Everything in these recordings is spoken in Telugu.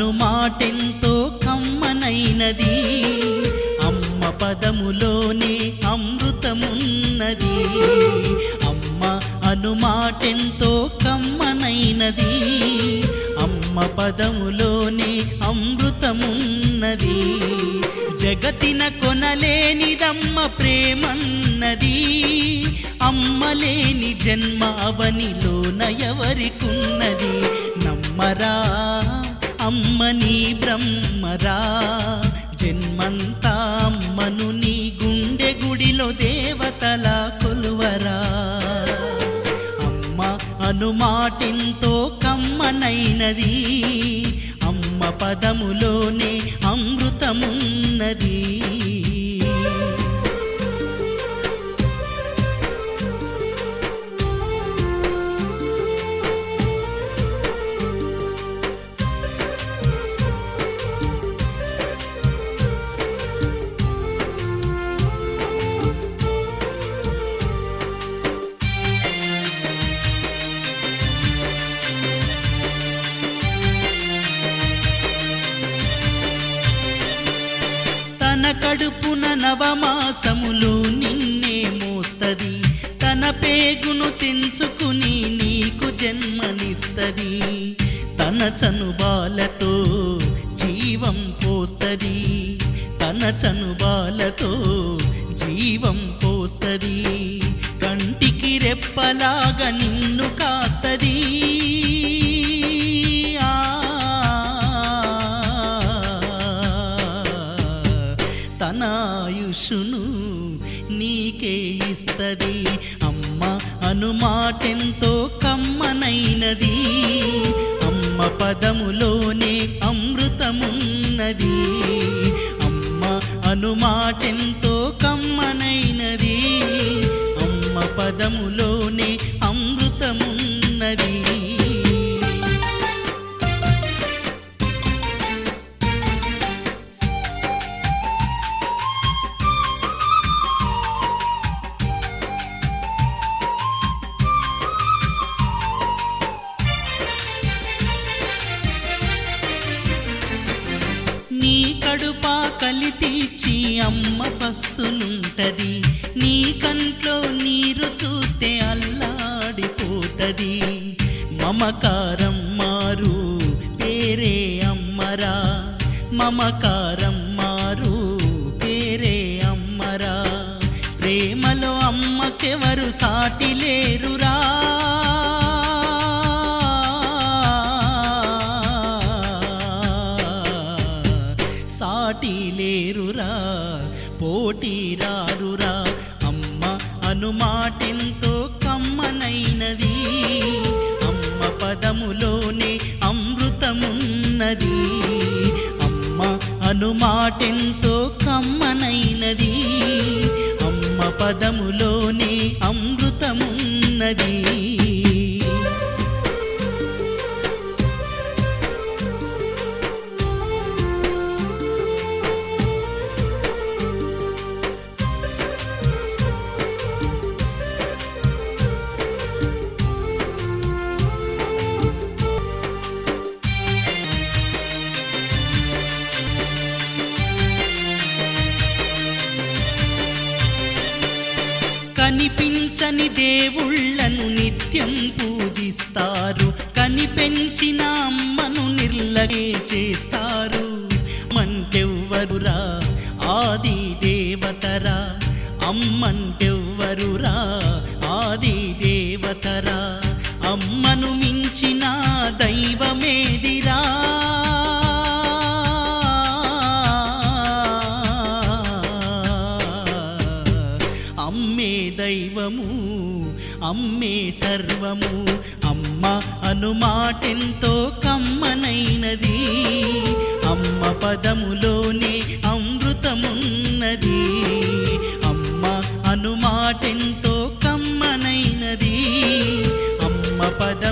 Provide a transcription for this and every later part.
అనుమాటెంతో కమ్మనైనది. అమ్మ పదములోనే అమృతమున్నది. అమ్మ అనుమాటెంతో కమ్మనైనది. అమ్మ పదములోనే అమృతమున్నది. జగతిన కొనలేనిదమ్మ ప్రేమన్నది. అమ్మలేని జన్మ అవనిలో నయవరికున్నది నమ్మరా నీ బ్రహ్మరా జన్మంతా అమ్మను నీ గుండె గుడిలో దేవతల కొలువరా. అమ్మ అనుమాటింతో కమ్మనైనది అమ్మ పదములోనే అమృతమున్నది. కడుపున నవమాసములు నిన్నే మోస్తది. తన పేగును తెంచుకుని నీకు జన్మనిస్తది. తన చనుబాలతో జీవం పోస్తది. తన చనుబాలతో జీవం పోస్తది. కంటికి రెప్పలాగా నిన్ను కాస్తది. నీకే ఇస్తది. అమ్మ అనుమాటెంతో కమ్మనైనది. అమ్మ పదములోనే అమృతమున్నది. అమ్మ అనుమాటెంతో కమ్మనైనది. అమ్మ పదములో అమ్మ పస్తులుంటది. నీ కంట్లో నీరు చూస్తే అల్లాడిపోతది. మమకారం మారు పేరే అమ్మరా. మమకారం మారు పేరే అమ్మరా. ప్రేమలో అమ్మకెవరు సాటి లేరురా. సాటి లేరురా. పోటీ రారురా అమ్మ అనుమాటెంతో కమ్మనైనది. అమ్మ పదములోనే అమృతమున్నది. అమ్మ అనుమాటెంతో కమ్మనైనది. అమ్మ పదములో కనిపించని దేవుళ్ళను నిత్యం పూజిస్తారు. కనిపెంచిన అమ్మను నిర్లగే చేస్తారు. మంటెవ్వరురా ఆది దేవతరా? అమ్మంటెవ్వరురా ఆది దేవతరా? అమ్మే సర్వము. అమ్మ అనుమాటెంతో కమ్మనైనది. అమ్మ పదములోనే అమృతమున్నది. అమ్మ అనుమాటెంతో కమ్మనైనది. అమ్మ పద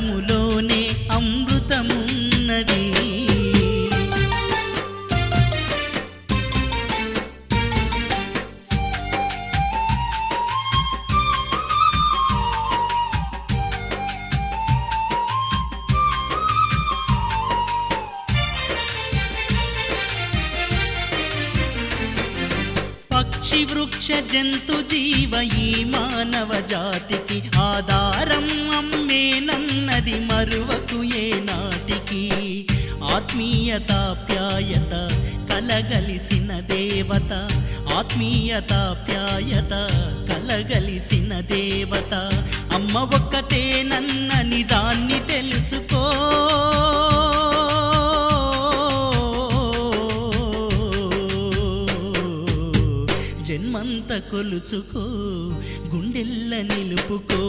పక్షి వృక్ష జంతు జీవ ఈ మానవ జాతికి ఆధారం. అమ్మేనన్నది మరువకు ఏ నాటికి. ఆత్మీయతాప్యాయత కలగలిసిన దేవత. ఆత్మీయతాప్యాయత కలగలిసిన దేవత. అమ్మ ఒక్కతేనన్న నిజాన్ని తెలుసు. కొలుచుకో గుండెల్ల నిలుపుకో